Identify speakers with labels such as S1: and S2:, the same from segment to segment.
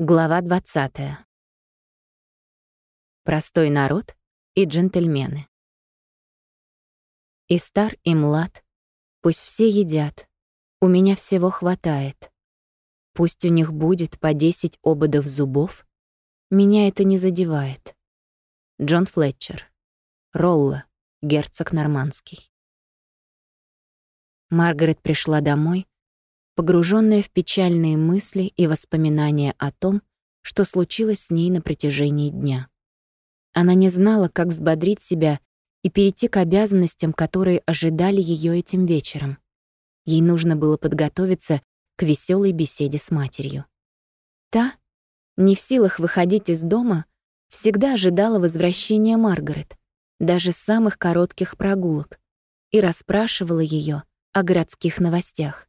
S1: Глава 20. Простой народ и джентльмены. И стар, и млад, пусть все едят, у меня всего хватает. Пусть у них будет по 10 ободов зубов, меня это не задевает. Джон Флетчер. Ролла, герцог Нормандский. Маргарет пришла домой, погруженная в печальные мысли и воспоминания о том, что случилось с ней на протяжении дня. Она не знала, как взбодрить себя и перейти к обязанностям, которые ожидали ее этим вечером. Ей нужно было подготовиться к веселой беседе с матерью. Та, не в силах выходить из дома, всегда ожидала возвращения Маргарет, даже самых коротких прогулок, и расспрашивала ее о городских новостях.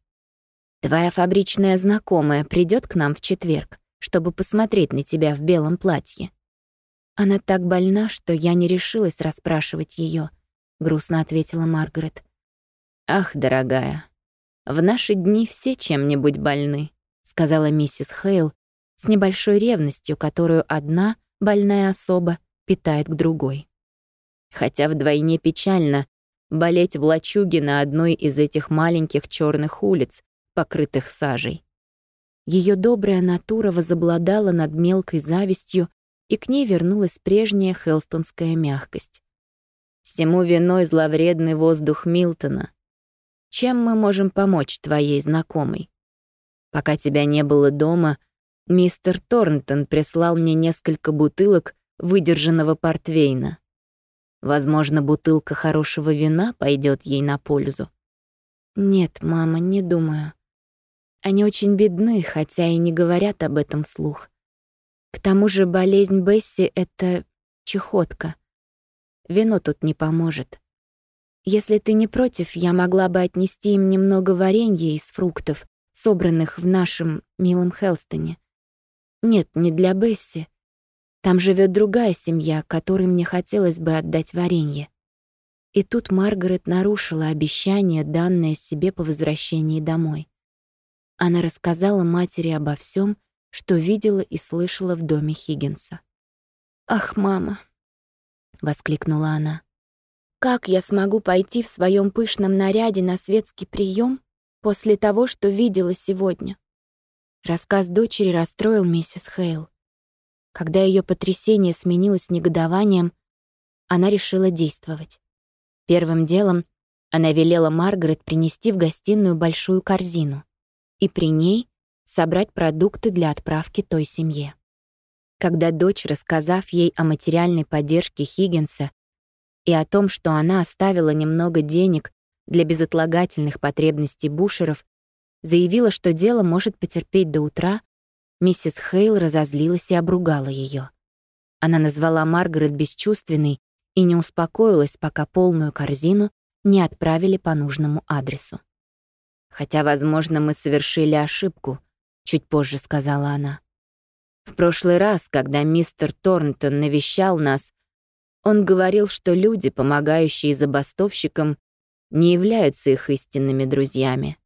S1: Твоя фабричная знакомая придет к нам в четверг, чтобы посмотреть на тебя в белом платье. Она так больна, что я не решилась расспрашивать ее, грустно ответила Маргарет. Ах, дорогая, в наши дни все чем-нибудь больны, сказала миссис Хейл с небольшой ревностью, которую одна больная особа питает к другой. Хотя вдвойне печально болеть в лачуге на одной из этих маленьких черных улиц, покрытых сажей. Ее добрая натура возобладала над мелкой завистью, и к ней вернулась прежняя хелстонская мягкость. Всему виной зловредный воздух Милтона. Чем мы можем помочь твоей знакомой? Пока тебя не было дома, мистер Торнтон прислал мне несколько бутылок выдержанного портвейна. Возможно, бутылка хорошего вина пойдет ей на пользу. Нет, мама, не думаю. Они очень бедны, хотя и не говорят об этом вслух. К тому же болезнь Бесси — это чехотка. Вино тут не поможет. Если ты не против, я могла бы отнести им немного варенья из фруктов, собранных в нашем милом Хелстоне. Нет, не для Бесси. Там живет другая семья, которой мне хотелось бы отдать варенье. И тут Маргарет нарушила обещание, данное себе по возвращении домой. Она рассказала матери обо всем, что видела и слышала в доме Хиггинса. «Ах, мама!» — воскликнула она. «Как я смогу пойти в своем пышном наряде на светский прием после того, что видела сегодня?» Рассказ дочери расстроил миссис Хейл. Когда ее потрясение сменилось негодованием, она решила действовать. Первым делом она велела Маргарет принести в гостиную большую корзину и при ней собрать продукты для отправки той семье. Когда дочь, рассказав ей о материальной поддержке Хиггинса и о том, что она оставила немного денег для безотлагательных потребностей бушеров, заявила, что дело может потерпеть до утра, миссис Хейл разозлилась и обругала ее. Она назвала Маргарет бесчувственной и не успокоилась, пока полную корзину не отправили по нужному адресу. Хотя, возможно, мы совершили ошибку, чуть позже сказала она. В прошлый раз, когда мистер Торнтон навещал нас, он говорил, что люди, помогающие забастовщикам, не являются их истинными друзьями.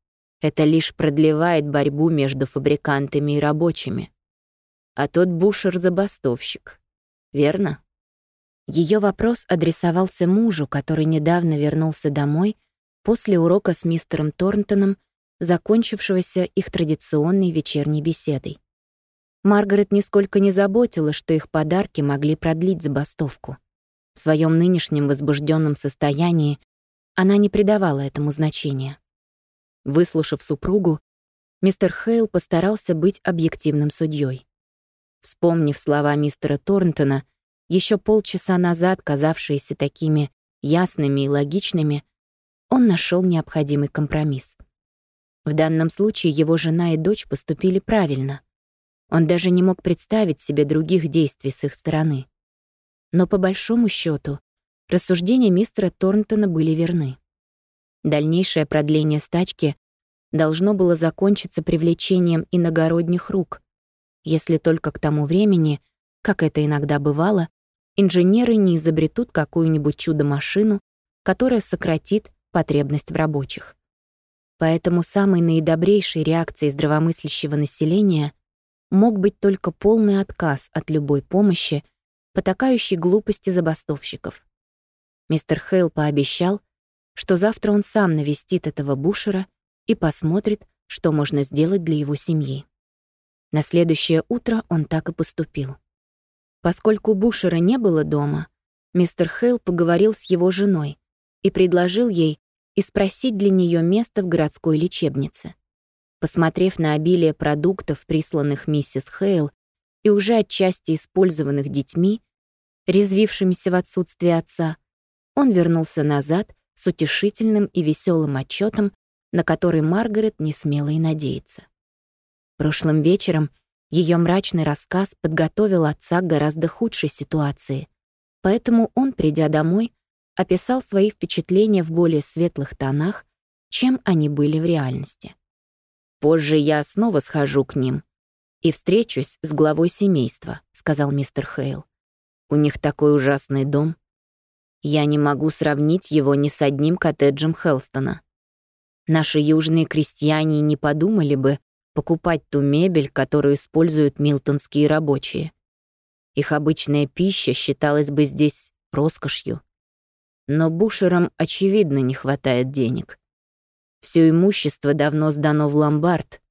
S1: Это лишь продлевает борьбу между фабрикантами и рабочими. А тот Бушер — забастовщик. Верно? Ее вопрос адресовался мужу, который недавно вернулся домой после урока с мистером Торнтоном, закончившегося их традиционной вечерней беседой. Маргарет нисколько не заботила, что их подарки могли продлить забастовку. В своем нынешнем возбужденном состоянии она не придавала этому значения. Выслушав супругу, мистер Хейл постарался быть объективным судьей. Вспомнив слова мистера Торнтона, еще полчаса назад казавшиеся такими ясными и логичными, он нашел необходимый компромисс. В данном случае его жена и дочь поступили правильно. Он даже не мог представить себе других действий с их стороны. Но по большому счету рассуждения мистера Торнтона были верны. Дальнейшее продление стачки должно было закончиться привлечением иногородних рук, если только к тому времени, как это иногда бывало, инженеры не изобретут какую-нибудь чудо-машину, которая сократит потребность в рабочих. Поэтому самой наидобрейшей реакцией здравомыслящего населения мог быть только полный отказ от любой помощи, потакающей глупости забастовщиков. Мистер Хейл пообещал, что завтра он сам навестит этого Бушера и посмотрит, что можно сделать для его семьи. На следующее утро он так и поступил. Поскольку Бушера не было дома, мистер Хейл поговорил с его женой и предложил ей и спросить для нее место в городской лечебнице. Посмотрев на обилие продуктов, присланных миссис Хейл, и уже отчасти использованных детьми, резвившимися в отсутствие отца, он вернулся назад с утешительным и веселым отчетом, на который Маргарет не смела и надеяться. Прошлым вечером ее мрачный рассказ подготовил отца к гораздо худшей ситуации, поэтому он, придя домой, описал свои впечатления в более светлых тонах, чем они были в реальности. «Позже я снова схожу к ним и встречусь с главой семейства», — сказал мистер Хейл. «У них такой ужасный дом. Я не могу сравнить его ни с одним коттеджем Хелстона. Наши южные крестьяне не подумали бы покупать ту мебель, которую используют милтонские рабочие. Их обычная пища считалась бы здесь роскошью. Но Бушерам, очевидно, не хватает денег. Все имущество давно сдано в ломбард,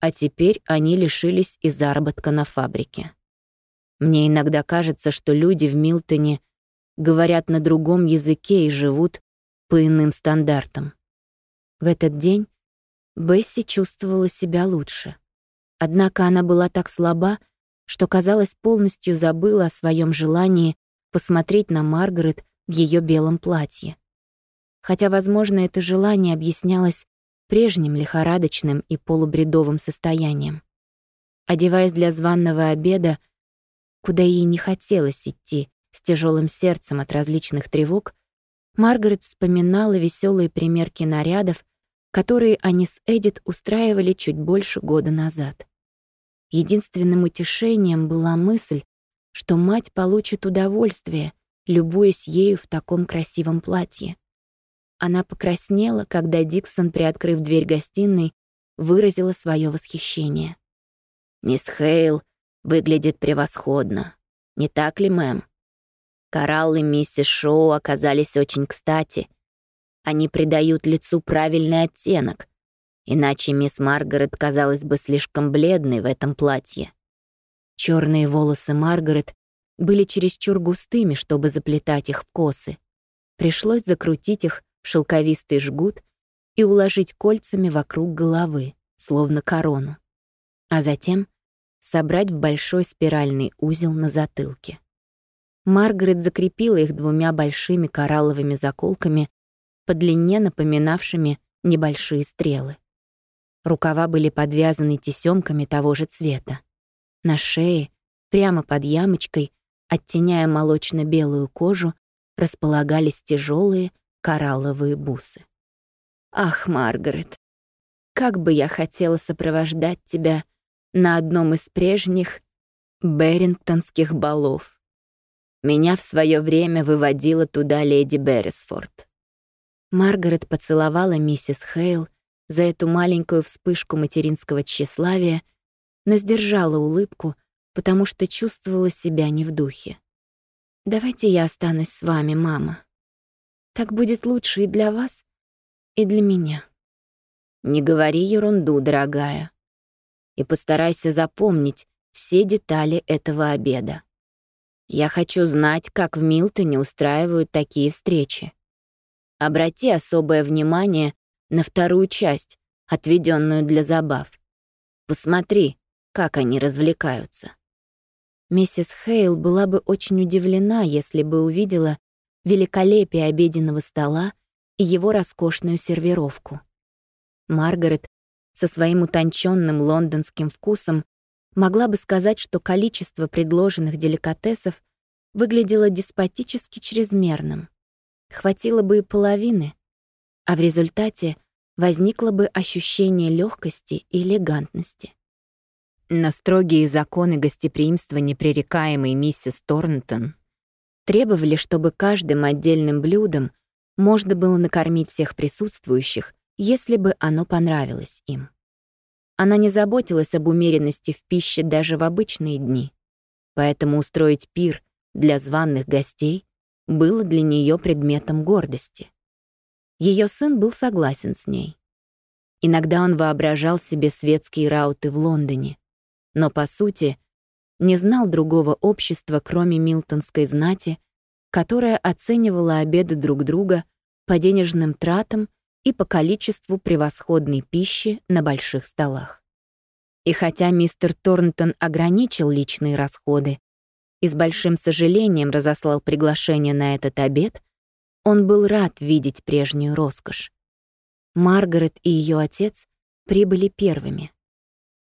S1: а теперь они лишились и заработка на фабрике. Мне иногда кажется, что люди в Милтоне говорят на другом языке и живут по иным стандартам. В этот день Бесси чувствовала себя лучше. Однако она была так слаба, что, казалось, полностью забыла о своем желании посмотреть на Маргарет в ее белом платье. Хотя, возможно, это желание объяснялось прежним лихорадочным и полубредовым состоянием. Одеваясь для званного обеда, куда ей не хотелось идти, с тяжелым сердцем от различных тревог, Маргарет вспоминала веселые примерки нарядов, которые они с Эдит устраивали чуть больше года назад. Единственным утешением была мысль, что мать получит удовольствие, любуясь ею в таком красивом платье. Она покраснела, когда Диксон, приоткрыв дверь гостиной, выразила свое восхищение. «Мисс Хейл выглядит превосходно. Не так ли, мэм? Кораллы миссис Шоу оказались очень кстати. Они придают лицу правильный оттенок, иначе мисс Маргарет казалась бы слишком бледной в этом платье. Черные волосы Маргарет были чересчур густыми, чтобы заплетать их в косы. Пришлось закрутить их в шелковистый жгут и уложить кольцами вокруг головы, словно корону. А затем собрать в большой спиральный узел на затылке. Маргарет закрепила их двумя большими коралловыми заколками по длине напоминавшими небольшие стрелы. Рукава были подвязаны тесёмками того же цвета. На шее, прямо под ямочкой, оттеняя молочно-белую кожу, располагались тяжелые коралловые бусы. «Ах, Маргарет, как бы я хотела сопровождать тебя на одном из прежних Берингтонских балов. Меня в свое время выводила туда леди Беррисфорд». Маргарет поцеловала миссис Хейл за эту маленькую вспышку материнского тщеславия, но сдержала улыбку, потому что чувствовала себя не в духе. «Давайте я останусь с вами, мама. Так будет лучше и для вас, и для меня». «Не говори ерунду, дорогая. И постарайся запомнить все детали этого обеда. Я хочу знать, как в Милтоне устраивают такие встречи. Обрати особое внимание на вторую часть, отведенную для забав. Посмотри, как они развлекаются. Миссис Хейл была бы очень удивлена, если бы увидела великолепие обеденного стола и его роскошную сервировку. Маргарет со своим утонченным лондонским вкусом могла бы сказать, что количество предложенных деликатесов выглядело деспотически чрезмерным. Хватило бы и половины, а в результате возникло бы ощущение легкости и элегантности. На строгие законы гостеприимства непререкаемой миссис Торнтон требовали, чтобы каждым отдельным блюдом можно было накормить всех присутствующих, если бы оно понравилось им. Она не заботилась об умеренности в пище даже в обычные дни. Поэтому устроить пир для званных гостей было для нее предметом гордости. Ее сын был согласен с ней. Иногда он воображал себе светские рауты в Лондоне, но, по сути, не знал другого общества, кроме милтонской знати, которая оценивала обеды друг друга по денежным тратам и по количеству превосходной пищи на больших столах. И хотя мистер Торнтон ограничил личные расходы и с большим сожалением разослал приглашение на этот обед, он был рад видеть прежнюю роскошь. Маргарет и ее отец прибыли первыми.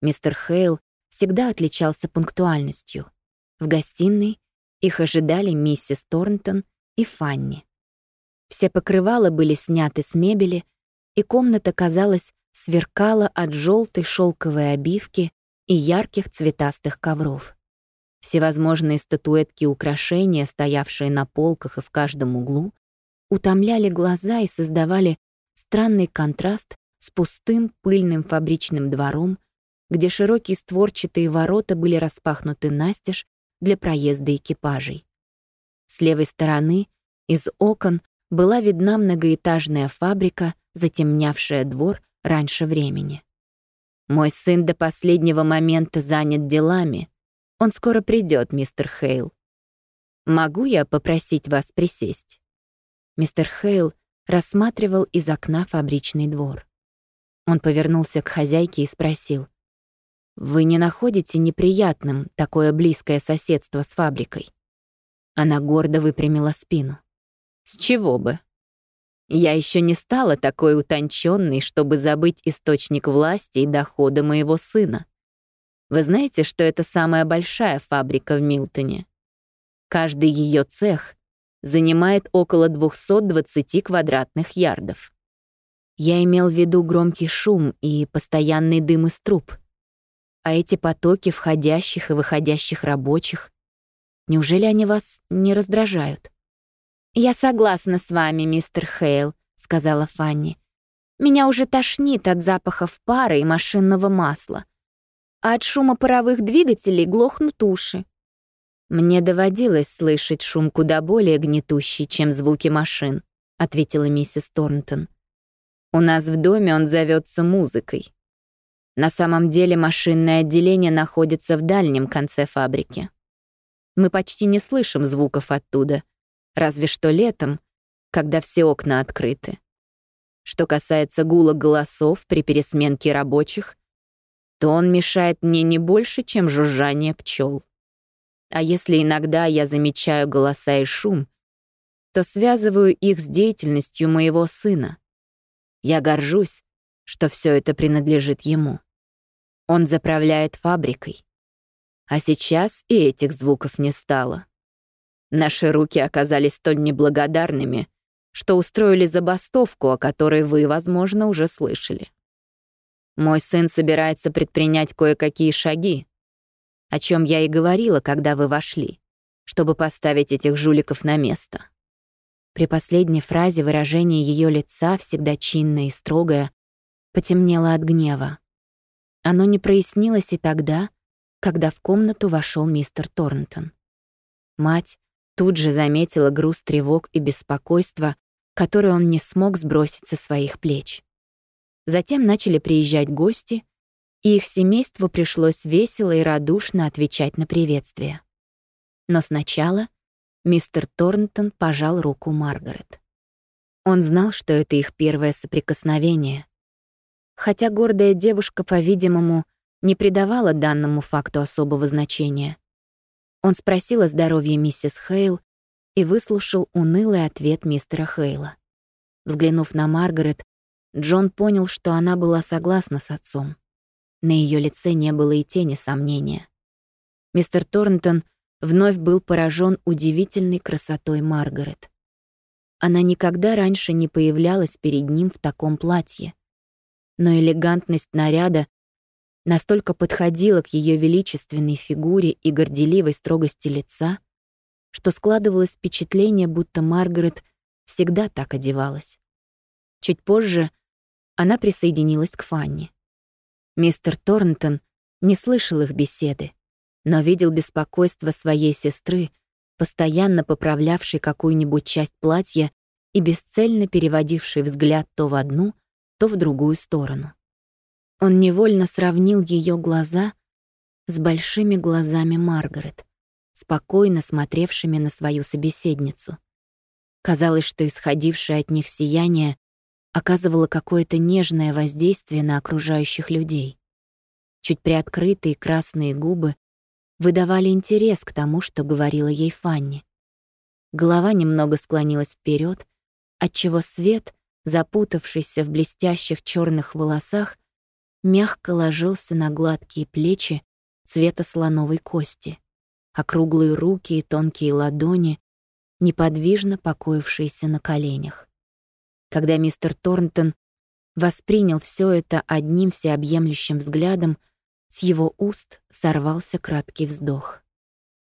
S1: Мистер Хейл всегда отличался пунктуальностью. В гостиной их ожидали миссис Торнтон и Фанни. Все покрывала были сняты с мебели, и комната, казалось, сверкала от желтой шелковой обивки и ярких цветастых ковров. Всевозможные статуэтки и украшения, стоявшие на полках и в каждом углу, утомляли глаза и создавали странный контраст с пустым пыльным фабричным двором, где широкие створчатые ворота были распахнуты настежь для проезда экипажей. С левой стороны, из окон, была видна многоэтажная фабрика, затемнявшая двор раньше времени. «Мой сын до последнего момента занят делами. Он скоро придет, мистер Хейл. Могу я попросить вас присесть?» Мистер Хейл рассматривал из окна фабричный двор. Он повернулся к хозяйке и спросил. «Вы не находите неприятным такое близкое соседство с фабрикой?» Она гордо выпрямила спину. «С чего бы? Я еще не стала такой утонченной, чтобы забыть источник власти и дохода моего сына. Вы знаете, что это самая большая фабрика в Милтоне? Каждый ее цех занимает около 220 квадратных ярдов. Я имел в виду громкий шум и постоянный дым из труб. А эти потоки входящих и выходящих рабочих, неужели они вас не раздражают? «Я согласна с вами, мистер Хейл», — сказала Фанни. «Меня уже тошнит от запахов пара и машинного масла. А от шума паровых двигателей глохнут уши. «Мне доводилось слышать шум куда более гнетущий, чем звуки машин», — ответила миссис Торнтон. «У нас в доме он зовется музыкой. На самом деле машинное отделение находится в дальнем конце фабрики. Мы почти не слышим звуков оттуда, разве что летом, когда все окна открыты. Что касается гула голосов при пересменке рабочих, то он мешает мне не больше, чем жужжание пчел. А если иногда я замечаю голоса и шум, то связываю их с деятельностью моего сына. Я горжусь, что все это принадлежит ему. Он заправляет фабрикой. А сейчас и этих звуков не стало. Наши руки оказались столь неблагодарными, что устроили забастовку, о которой вы, возможно, уже слышали. Мой сын собирается предпринять кое-какие шаги, о чем я и говорила, когда вы вошли, чтобы поставить этих жуликов на место. При последней фразе выражение ее лица, всегда чинное и строгое, потемнело от гнева. Оно не прояснилось и тогда, когда в комнату вошел мистер Торнтон. Мать тут же заметила груз тревог и беспокойства, который он не смог сбросить со своих плеч. Затем начали приезжать гости, и их семейству пришлось весело и радушно отвечать на приветствие. Но сначала мистер Торнтон пожал руку Маргарет. Он знал, что это их первое соприкосновение. Хотя гордая девушка, по-видимому, не придавала данному факту особого значения. Он спросил о здоровье миссис Хейл и выслушал унылый ответ мистера Хейла. Взглянув на Маргарет, Джон понял, что она была согласна с отцом. На ее лице не было и тени сомнения. Мистер Торнтон вновь был поражен удивительной красотой Маргарет. Она никогда раньше не появлялась перед ним в таком платье. Но элегантность наряда настолько подходила к ее величественной фигуре и горделивой строгости лица, что складывалось впечатление, будто Маргарет всегда так одевалась. Чуть позже она присоединилась к Фанни. Мистер Торнтон не слышал их беседы, но видел беспокойство своей сестры, постоянно поправлявшей какую-нибудь часть платья и бесцельно переводившей взгляд то в одну, то в другую сторону. Он невольно сравнил ее глаза с большими глазами Маргарет, спокойно смотревшими на свою собеседницу. Казалось, что исходившее от них сияние оказывало какое-то нежное воздействие на окружающих людей. Чуть приоткрытые красные губы выдавали интерес к тому, что говорила ей Фанни. Голова немного склонилась вперед, отчего свет, запутавшийся в блестящих черных волосах, мягко ложился на гладкие плечи цвета слоновой кости, округлые руки и тонкие ладони, неподвижно покоившиеся на коленях. Когда мистер Торнтон воспринял все это одним всеобъемлющим взглядом, с его уст сорвался краткий вздох.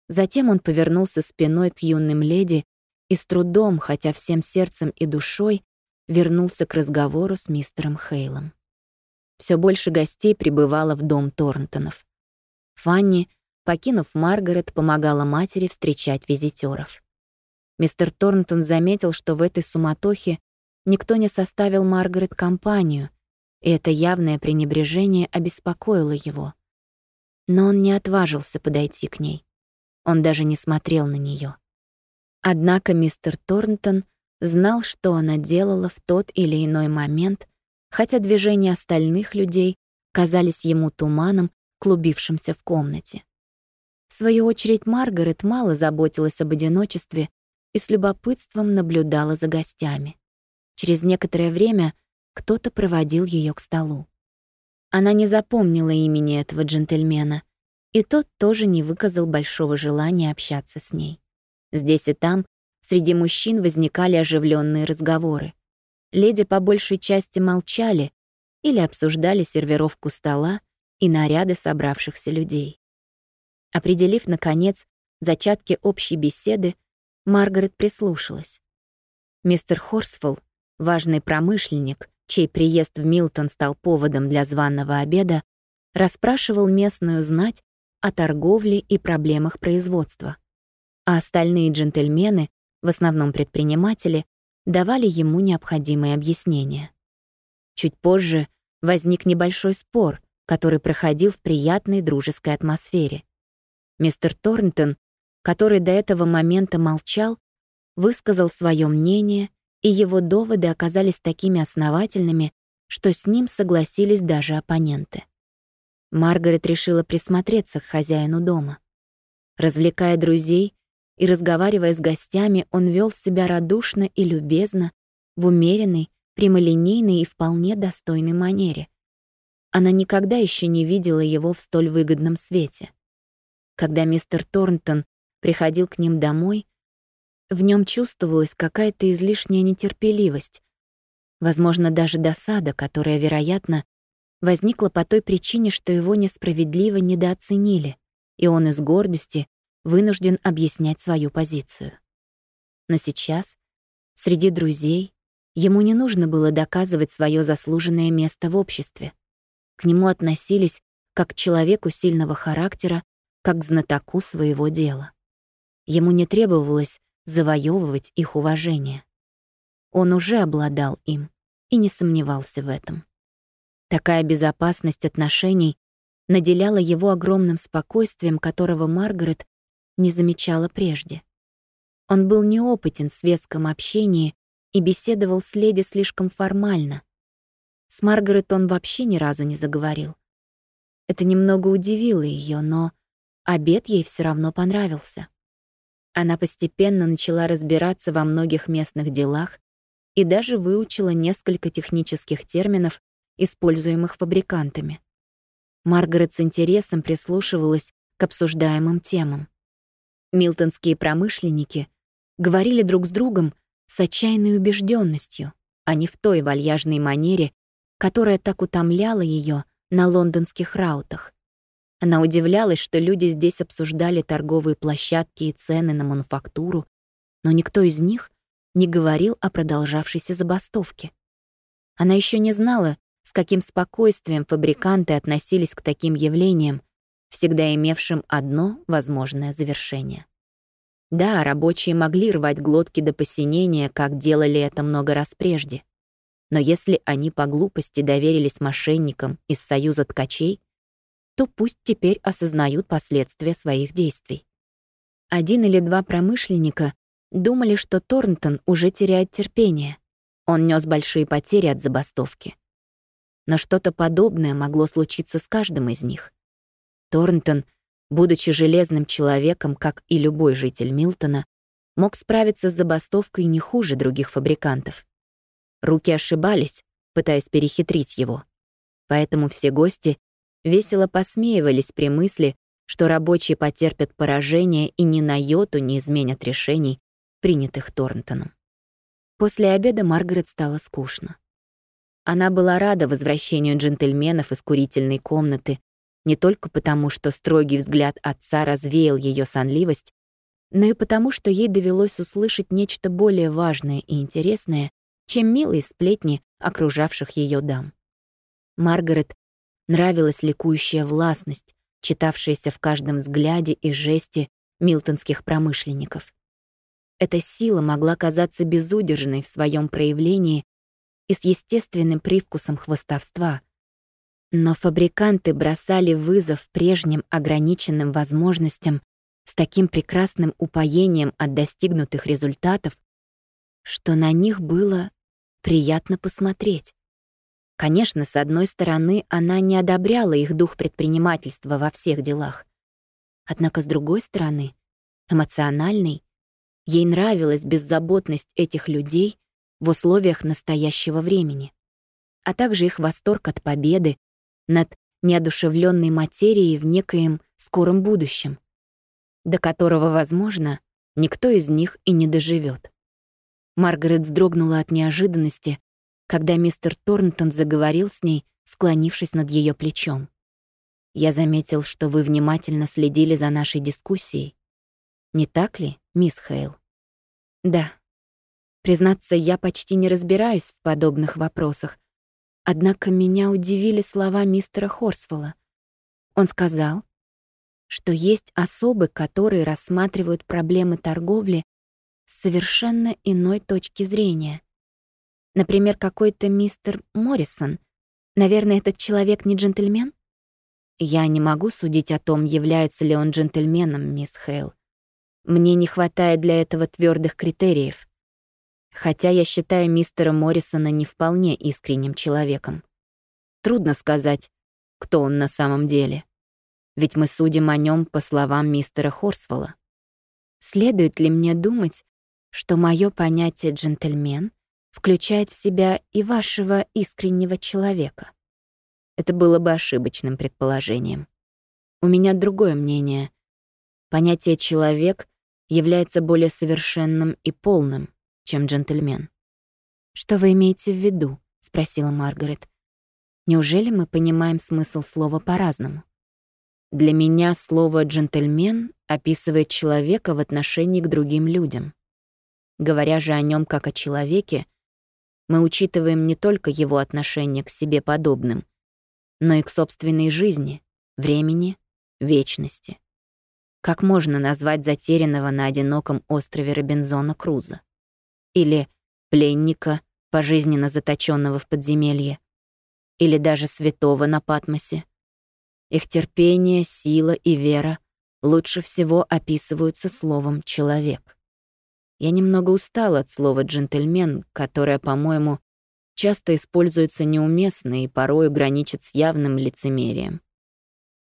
S1: Затем он повернулся спиной к юным леди и с трудом, хотя всем сердцем и душой, вернулся к разговору с мистером Хейлом. Все больше гостей прибывало в дом Торнтонов. Фанни, покинув Маргарет, помогала матери встречать визитеров. Мистер Торнтон заметил, что в этой суматохе никто не составил Маргарет компанию, и это явное пренебрежение обеспокоило его. Но он не отважился подойти к ней. Он даже не смотрел на нее. Однако мистер Торнтон знал, что она делала в тот или иной момент, хотя движения остальных людей казались ему туманом, клубившимся в комнате. В свою очередь Маргарет мало заботилась об одиночестве и с любопытством наблюдала за гостями. Через некоторое время кто-то проводил ее к столу. Она не запомнила имени этого джентльмена, и тот тоже не выказал большого желания общаться с ней. Здесь и там среди мужчин возникали оживленные разговоры. Леди по большей части молчали или обсуждали сервировку стола и наряды собравшихся людей. Определив, наконец, зачатки общей беседы, Маргарет прислушалась. Мистер Хорсфолл, важный промышленник, чей приезд в Милтон стал поводом для званного обеда, расспрашивал местную знать о торговле и проблемах производства. А остальные джентльмены, в основном предприниматели, давали ему необходимые объяснения. Чуть позже возник небольшой спор, который проходил в приятной дружеской атмосфере. Мистер Торнтон, который до этого момента молчал, высказал свое мнение, и его доводы оказались такими основательными, что с ним согласились даже оппоненты. Маргарет решила присмотреться к хозяину дома. Развлекая друзей и разговаривая с гостями, он вел себя радушно и любезно, в умеренной, прямолинейной и вполне достойной манере. Она никогда еще не видела его в столь выгодном свете. Когда мистер Торнтон приходил к ним домой, в нем чувствовалась какая-то излишняя нетерпеливость, возможно, даже досада, которая, вероятно, возникла по той причине, что его несправедливо недооценили, и он из гордости вынужден объяснять свою позицию. Но сейчас, среди друзей, ему не нужно было доказывать свое заслуженное место в обществе. К нему относились как к человеку сильного характера, как к знатоку своего дела. Ему не требовалось завоевывать их уважение. Он уже обладал им и не сомневался в этом. Такая безопасность отношений наделяла его огромным спокойствием, которого Маргарет не замечала прежде. Он был неопытен в светском общении и беседовал с леди слишком формально. С Маргарет он вообще ни разу не заговорил. Это немного удивило ее, но обед ей все равно понравился. Она постепенно начала разбираться во многих местных делах и даже выучила несколько технических терминов, используемых фабрикантами. Маргарет с интересом прислушивалась к обсуждаемым темам. Милтонские промышленники говорили друг с другом с отчаянной убежденностью, а не в той вальяжной манере, которая так утомляла ее на лондонских раутах. Она удивлялась, что люди здесь обсуждали торговые площадки и цены на мануфактуру, но никто из них не говорил о продолжавшейся забастовке. Она еще не знала, с каким спокойствием фабриканты относились к таким явлениям, всегда имевшим одно возможное завершение. Да, рабочие могли рвать глотки до посинения, как делали это много раз прежде. Но если они по глупости доверились мошенникам из Союза ткачей, то пусть теперь осознают последствия своих действий. Один или два промышленника думали, что Торнтон уже теряет терпение. Он нес большие потери от забастовки. Но что-то подобное могло случиться с каждым из них. Торнтон, будучи железным человеком, как и любой житель Милтона, мог справиться с забастовкой не хуже других фабрикантов. Руки ошибались, пытаясь перехитрить его. Поэтому все гости весело посмеивались при мысли, что рабочие потерпят поражение и ни на йоту не изменят решений, принятых Торнтоном. После обеда Маргарет стало скучно. Она была рада возвращению джентльменов из курительной комнаты, не только потому, что строгий взгляд отца развеял ее сонливость, но и потому, что ей довелось услышать нечто более важное и интересное, чем милые сплетни окружавших ее дам. Маргарет нравилась ликующая властность, читавшаяся в каждом взгляде и жесте милтонских промышленников. Эта сила могла казаться безудержной в своем проявлении и с естественным привкусом хвостовства. Но фабриканты бросали вызов прежним ограниченным возможностям с таким прекрасным упоением от достигнутых результатов, что на них было приятно посмотреть. Конечно, с одной стороны, она не одобряла их дух предпринимательства во всех делах. Однако, с другой стороны, эмоциональный, ей нравилась беззаботность этих людей в условиях настоящего времени, а также их восторг от победы над неодушевленной материей в некоем скором будущем, до которого, возможно, никто из них и не доживет. Маргарет вздрогнула от неожиданности, когда мистер Торнтон заговорил с ней, склонившись над ее плечом. «Я заметил, что вы внимательно следили за нашей дискуссией. Не так ли, мисс Хейл?» «Да. Признаться, я почти не разбираюсь в подобных вопросах, однако меня удивили слова мистера Хорсвелла. Он сказал, что есть особы, которые рассматривают проблемы торговли с совершенно иной точки зрения. Например, какой-то мистер Моррисон. Наверное, этот человек не джентльмен? Я не могу судить о том, является ли он джентльменом, мисс Хейл. Мне не хватает для этого твердых критериев. Хотя я считаю мистера Моррисона не вполне искренним человеком. Трудно сказать, кто он на самом деле. Ведь мы судим о нем по словам мистера Хорсвелла. Следует ли мне думать, что мое понятие «джентльмен» включает в себя и вашего искреннего человека? Это было бы ошибочным предположением. У меня другое мнение. Понятие «человек» является более совершенным и полным, чем джентльмен. «Что вы имеете в виду?» — спросила Маргарет. «Неужели мы понимаем смысл слова по-разному?» Для меня слово «джентльмен» описывает человека в отношении к другим людям. Говоря же о нем как о человеке, мы учитываем не только его отношение к себе подобным, но и к собственной жизни, времени, вечности. Как можно назвать затерянного на одиноком острове Робинзона Круза? Или пленника, пожизненно заточенного в подземелье? Или даже святого на Патмосе? Их терпение, сила и вера лучше всего описываются словом «человек». Я немного устала от слова «джентльмен», которое, по-моему, часто используется неуместно и порой граничит с явным лицемерием.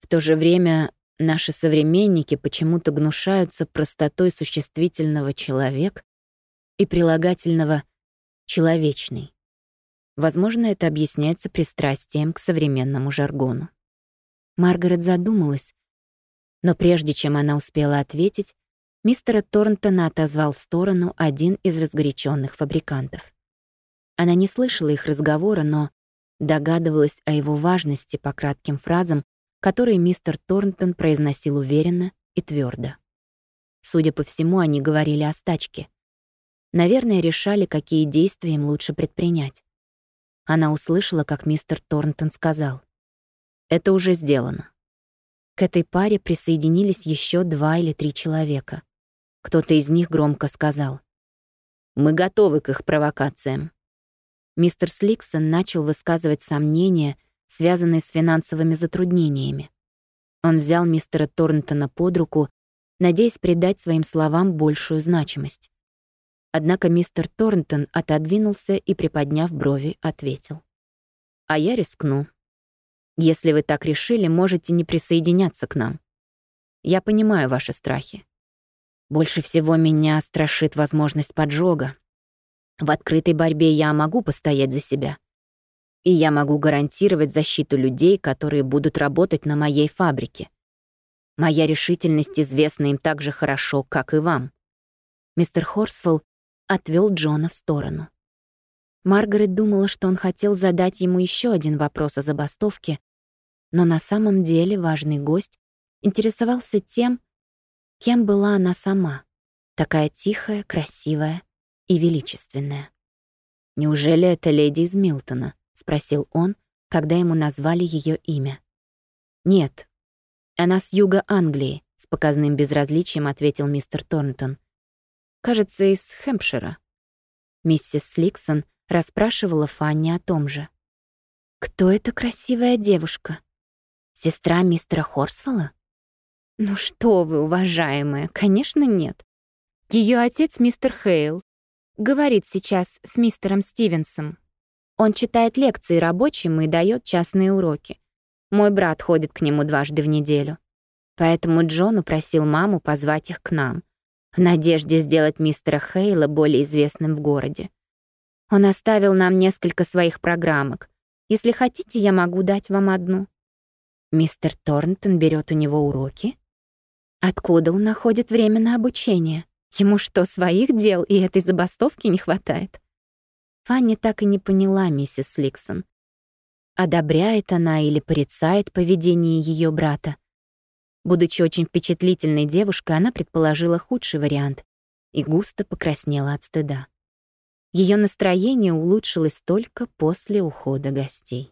S1: В то же время наши современники почему-то гнушаются простотой существительного «человек» и прилагательного «человечный». Возможно, это объясняется пристрастием к современному жаргону. Маргарет задумалась, но прежде чем она успела ответить, мистера Торнтона отозвал в сторону один из разгоряченных фабрикантов. Она не слышала их разговора, но догадывалась о его важности по кратким фразам, которые мистер Торнтон произносил уверенно и твердо. Судя по всему, они говорили о стачке. Наверное, решали, какие действия им лучше предпринять. она услышала, как мистер Торнтон сказал. «Это уже сделано». К этой паре присоединились еще два или три человека. Кто-то из них громко сказал. «Мы готовы к их провокациям». Мистер Сликсон начал высказывать сомнения, связанные с финансовыми затруднениями. Он взял мистера Торнтона под руку, надеясь придать своим словам большую значимость. Однако мистер Торнтон отодвинулся и, приподняв брови, ответил. «А я рискну. Если вы так решили, можете не присоединяться к нам. Я понимаю ваши страхи. Больше всего меня страшит возможность поджога. В открытой борьбе я могу постоять за себя. И я могу гарантировать защиту людей, которые будут работать на моей фабрике. Моя решительность известна им так же хорошо, как и вам. Мистер Хорсфелл отвел Джона в сторону. Маргарет думала, что он хотел задать ему еще один вопрос о забастовке, но на самом деле важный гость интересовался тем, кем была она сама, такая тихая, красивая и величественная. «Неужели это леди из Милтона?» — спросил он, когда ему назвали ее имя. «Нет, она с юга Англии», — с показным безразличием ответил мистер Торнтон. Кажется, из Хэмпшира. Миссис Сликсон расспрашивала Фанни о том же. «Кто эта красивая девушка? Сестра мистера Хорсвелла?» «Ну что вы, уважаемая, конечно, нет. Ее отец мистер Хейл. Говорит сейчас с мистером Стивенсом. Он читает лекции рабочим и дает частные уроки. Мой брат ходит к нему дважды в неделю. Поэтому Джон упросил маму позвать их к нам в надежде сделать мистера Хейла более известным в городе. Он оставил нам несколько своих программок. Если хотите, я могу дать вам одну. Мистер Торнтон берет у него уроки. Откуда он находит время на обучение? Ему что, своих дел и этой забастовки не хватает? Фанни так и не поняла миссис Сликсон. Одобряет она или порицает поведение ее брата. Будучи очень впечатлительной девушкой, она предположила худший вариант и густо покраснела от стыда. Ее настроение улучшилось только после ухода гостей.